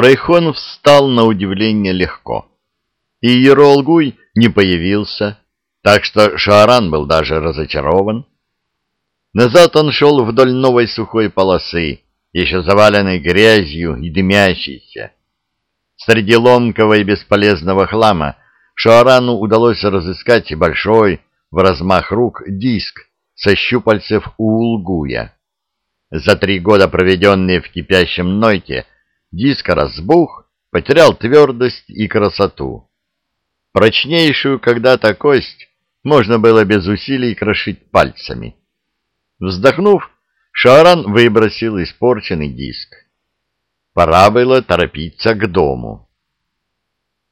Райхон встал на удивление легко. И Еролгуй не появился, так что Шааран был даже разочарован. Назад он шел вдоль новой сухой полосы, еще заваленной грязью и дымящейся. Среди ломкого и бесполезного хлама Шаарану удалось разыскать большой, в размах рук, диск со щупальцев улгуя. За три года, проведенные в кипящем нойте, диск разбух, потерял твердость и красоту. Прочнейшую когда-то кость можно было без усилий крошить пальцами. Вздохнув, Шаран выбросил испорченный диск. Пора было торопиться к дому.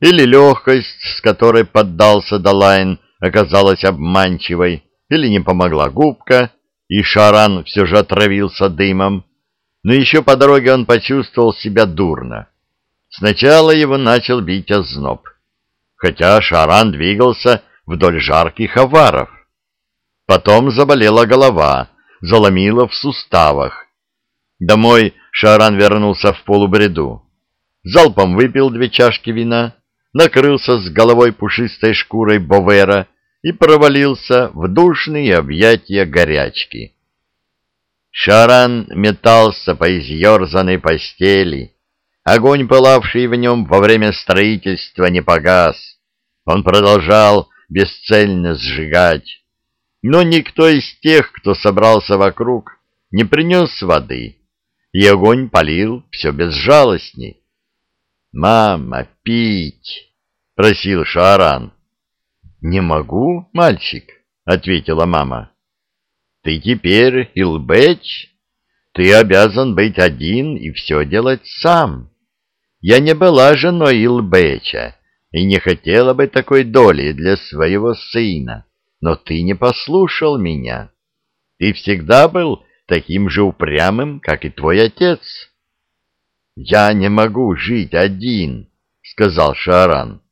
Или легкость, с которой поддался Далайн, оказалась обманчивой, или не помогла губка, и Шаран все же отравился дымом. Но еще по дороге он почувствовал себя дурно. Сначала его начал бить озноб, хотя Шаран двигался вдоль жарких аваров. Потом заболела голова, заломила в суставах. Домой Шаран вернулся в полубреду. Залпом выпил две чашки вина, накрылся с головой пушистой шкурой бовера и провалился в душные объятия горячки. Шаран метался по изъерзанной постели. Огонь, пылавший в нем во время строительства, не погас. Он продолжал бесцельно сжигать. Но никто из тех, кто собрался вокруг, не принес воды, и огонь палил все безжалостней. «Мама, пить!» — просил Шаран. «Не могу, мальчик», — ответила мама. Ты теперь Илбэч, ты обязан быть один и все делать сам. Я не была женой Илбэча и не хотела бы такой доли для своего сына, но ты не послушал меня. Ты всегда был таким же упрямым, как и твой отец. «Я не могу жить один», — сказал Шаран.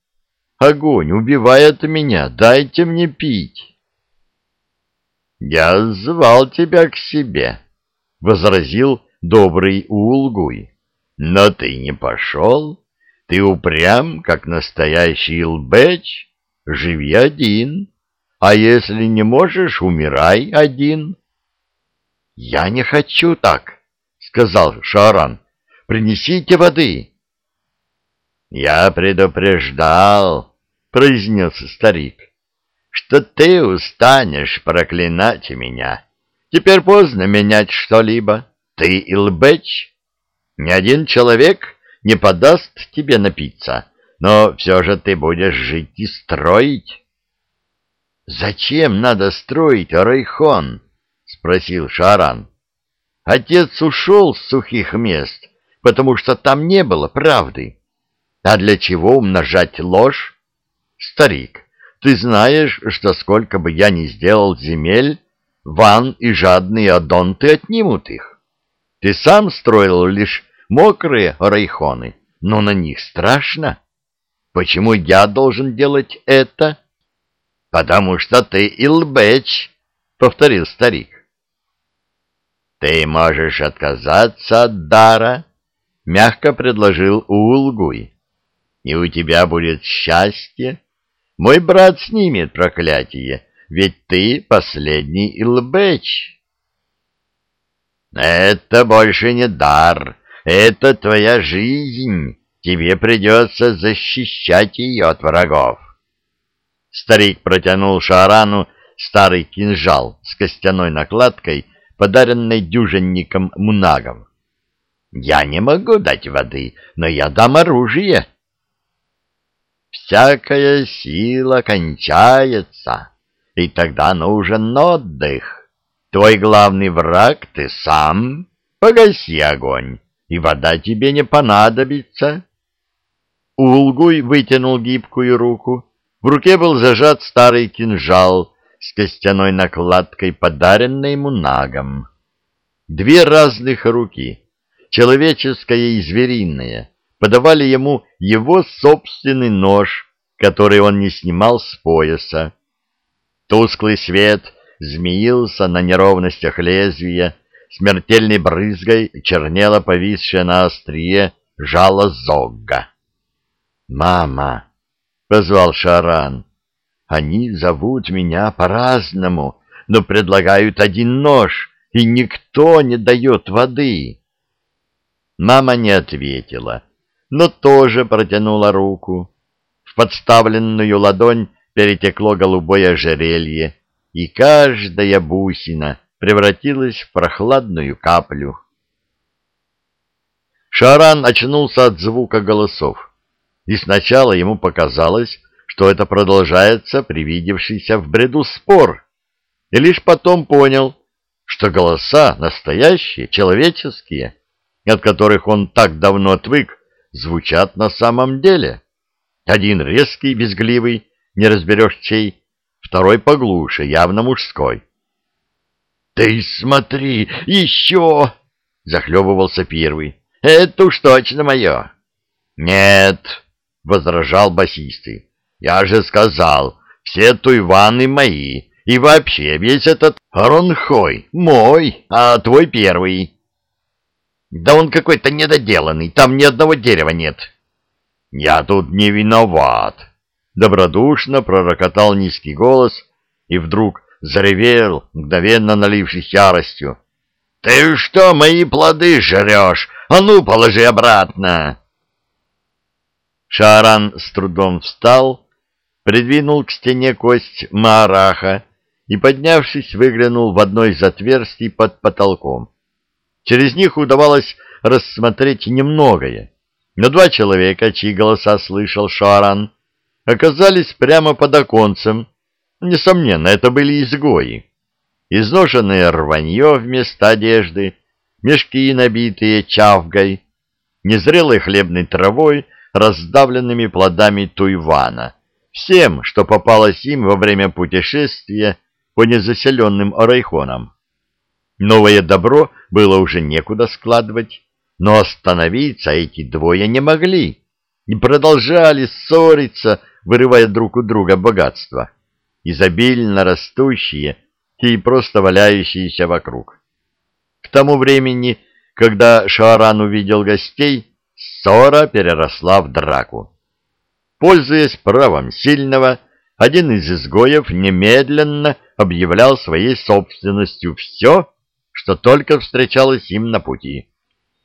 «Огонь убивает меня, дайте мне пить». «Я звал тебя к себе», — возразил добрый Улгуй. «Но ты не пошел. Ты упрям, как настоящий лбэч. Живи один. А если не можешь, умирай один». «Я не хочу так», — сказал Шаран. «Принесите воды». «Я предупреждал», — произнес старик что ты устанешь проклинать меня. Теперь поздно менять что-либо. Ты Илбэч. Ни один человек не подаст тебе напиться, но все же ты будешь жить и строить. — Зачем надо строить, Райхон? — спросил Шаран. — Отец ушел с сухих мест, потому что там не было правды. А для чего умножать ложь? Старик, ты знаешь, что сколько бы я ни сделал земель, ван и жадные адонты отнимут их. Ты сам строил лишь мокрые райхоны, но на них страшно. Почему я должен делать это? — Потому что ты Илбэч, — повторил старик. — Ты можешь отказаться от дара, — мягко предложил Улгуй, — и у тебя будет счастье мой брат снимет проклятие, ведь ты последний Илбэч. Это больше не дар, это твоя жизнь. Тебе придется защищать ее от врагов. Старик протянул Шарану старый кинжал с костяной накладкой, подаренной дюжинником Мунагом. «Я не могу дать воды, но я дам оружие», Всякая сила кончается, и тогда нужен отдых. Твой главный враг — ты сам. Погаси огонь, и вода тебе не понадобится. Улгуй вытянул гибкую руку. В руке был зажат старый кинжал с костяной накладкой, подаренной ему нагом. Две разных руки, человеческая и звериная, подавали ему его собственный нож, который он не снимал с пояса. Тусклый свет змеился на неровностях лезвия, смертельной брызгой чернела повисшая на острие жало Зогга. «Мама!» — позвал Шаран. «Они зовут меня по-разному, но предлагают один нож, и никто не дает воды». Мама не ответила, но тоже протянула руку. В подставленную ладонь перетекло голубое ожерелье, и каждая бусина превратилась в прохладную каплю. Шаран очнулся от звука голосов, и сначала ему показалось, что это продолжается привидевшийся в бреду спор, и лишь потом понял, что голоса настоящие, человеческие, от которых он так давно отвык, звучат на самом деле. Один резкий, безгливый, не разберешь чей, второй поглуше, явно мужской. — Ты смотри, еще! — захлебывался первый. — Это уж точно мое. — Нет, — возражал басистый. — Я же сказал, все туйваны мои, и вообще весь этот ронхой мой, а твой первый. — Да он какой-то недоделанный, там ни одного дерева нет. — Я тут не виноват, добродушно пророкотал низкий голос и вдруг заревел, мгновенно налившись яростью. — Ты что, мои плоды жрешь? А ну, положи обратно! Шаран с трудом встал, придвинул к стене кость Мараха и, поднявшись, выглянул в одно из отверстий под потолком. Через них удавалось рассмотреть немногое, но два человека, чьи голоса слышал Шаран, оказались прямо под оконцем. Несомненно, это были изгои. Изношенное рванье вместо одежды, мешки, набитые чавгой, незрелой хлебной травой, раздавленными плодами туйвана, всем, что попалось им во время путешествия по незаселенным райхонам. Новое добро было уже некуда складывать, но остановиться эти двое не могли и продолжали ссориться вырывая друг у друга богатства, изобильно растущие и просто валяющиеся вокруг. К тому времени, когда Шааран увидел гостей, ссора переросла в драку. Пользуясь правом сильного, один из изгоев немедленно объявлял своей собственностью все, что только встречалось им на пути.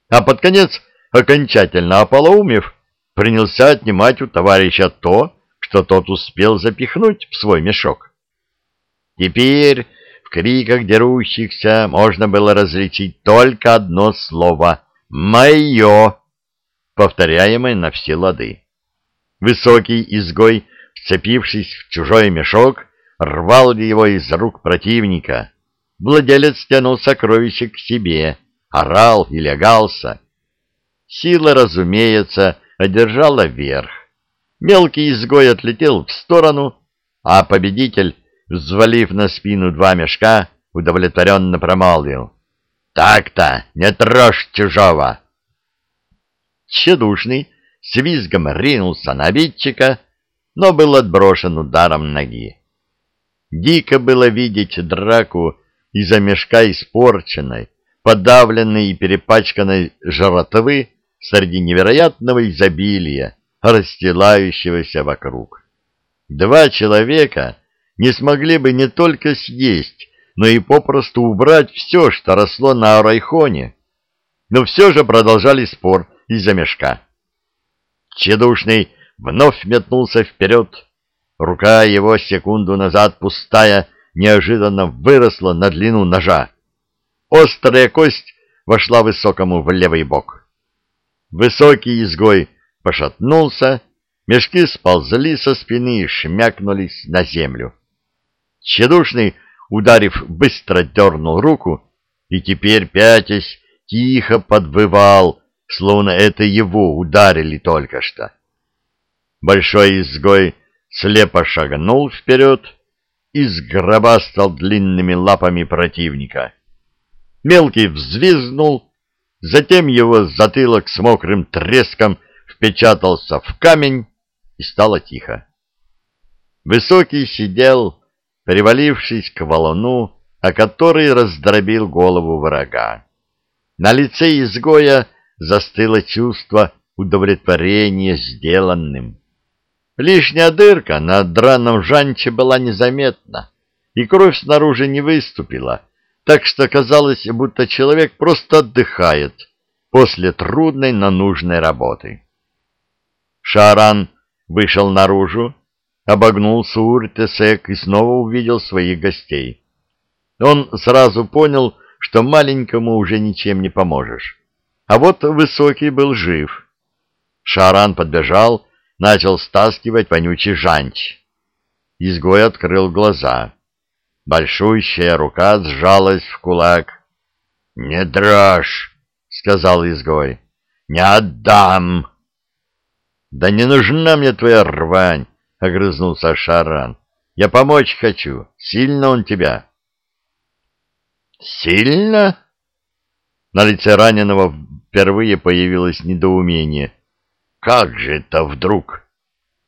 А под конец, окончательно ополоумев, принялся отнимать у товарища то, что тот успел запихнуть в свой мешок. Теперь в криках дерущихся можно было различить только одно слово «Мое», повторяемое на все лады. Высокий изгой, вцепившись в чужой мешок, рвал его из рук противника. Владелец тянул сокровище к себе, орал и лягался. Сила, разумеется, одержала верх. Мелкий изгой отлетел в сторону, а победитель, взвалив на спину два мешка, удовлетворенно промолвил. «Так-то, не трожь чужого!» Тщедушный с визгом ринулся на обидчика, но был отброшен ударом ноги. Дико было видеть драку из-за мешка испорченной, подавленной и перепачканной жратвы среди невероятного изобилия, расстилающегося вокруг. Два человека не смогли бы не только съесть, но и попросту убрать все, что росло на Арайхоне, но все же продолжали спор из-за мешка. Чедушный вновь метнулся вперед. Рука его секунду назад пустая неожиданно выросла на длину ножа. Острая кость вошла высокому в левый бок. Высокий изгой пошатнулся, мешки сползли со спины и шмякнулись на землю. Тщедушный, ударив, быстро дернул руку и теперь, пятясь, тихо подвывал, словно это его ударили только что. Большой изгой слепо шагнул вперед и сгробастал длинными лапами противника. Мелкий взвизгнул, затем его затылок с мокрым треском впечатался в камень, и стало тихо. Высокий сидел, привалившись к валуну, о который раздробил голову врага. На лице изгоя застыло чувство удовлетворение сделанным. Лишняя дырка на драном жанче была незаметна, и кровь снаружи не выступила, так что казалось, будто человек просто отдыхает после трудной, но нужной работы. Шаран вышел наружу, обогнул Сур-Тесек и снова увидел своих гостей. Он сразу понял, что маленькому уже ничем не поможешь. А вот высокий был жив. Шаран подбежал, начал стаскивать вонючий жанч. Изгой открыл глаза. Большущая рука сжалась в кулак. — Не дрожь, — сказал изгой. — Не отдам. — Да не нужна мне твоя рвань, — огрызнулся Шаран. — Я помочь хочу. Сильно он тебя. — Сильно? На лице раненого впервые появилось недоумение. Как же это вдруг?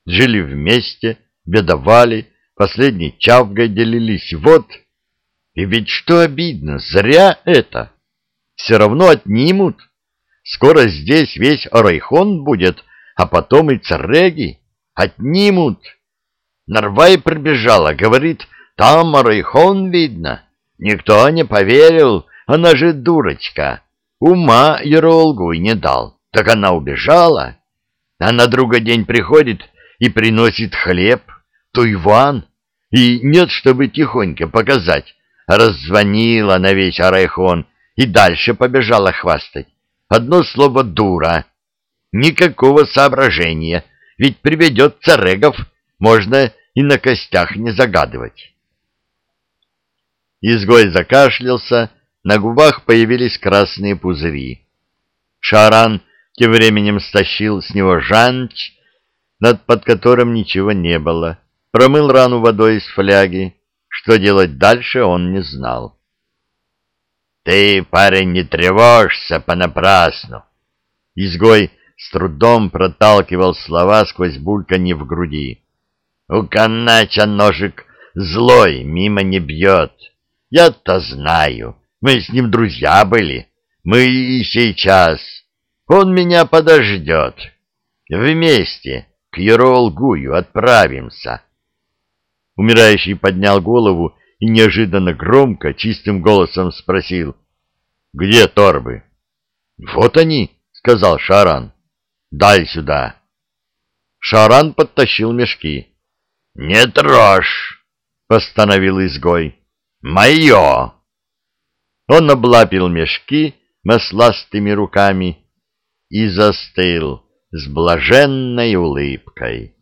Жили вместе, бедовали, последней чавгой делились, вот. И ведь что обидно, зря это. Все равно отнимут. Скоро здесь весь Орайхон будет, а потом и цареги. Отнимут. Нарвай пробежала, говорит, там Орайхон видно. Никто не поверил, она же дурочка. Ума Еролгуй не дал, так она убежала. А на другой день приходит и приносит хлеб, то Иван, и нет, чтобы тихонько показать. Раззвонила на весь Арайхон и дальше побежала хвастать. Одно слово «дура». Никакого соображения, ведь приведет царегов, можно и на костях не загадывать. Изгой закашлялся, на губах появились красные пузыри. Шаран тем временем стащил с него жанч, над под которым ничего не было, промыл рану водой из фляги. Что делать дальше, он не знал. — Ты, парень, не тревожься понапрасну. Изгой с трудом проталкивал слова сквозь бульканье в груди. — У канача ножик злой мимо не бьет. Я-то знаю, мы с ним друзья были. Мы и сейчас. Он меня подождет. Вместе к Еролгую отправимся. Умирающий поднял голову и неожиданно громко, чистым голосом спросил. — Где торбы? — Вот они, — сказал Шаран. — Дай сюда. Шаран подтащил мешки. — Не трожь, — постановил изгой. — Мое! Он облапил мешки масластыми руками и застыл с блаженной улыбкой.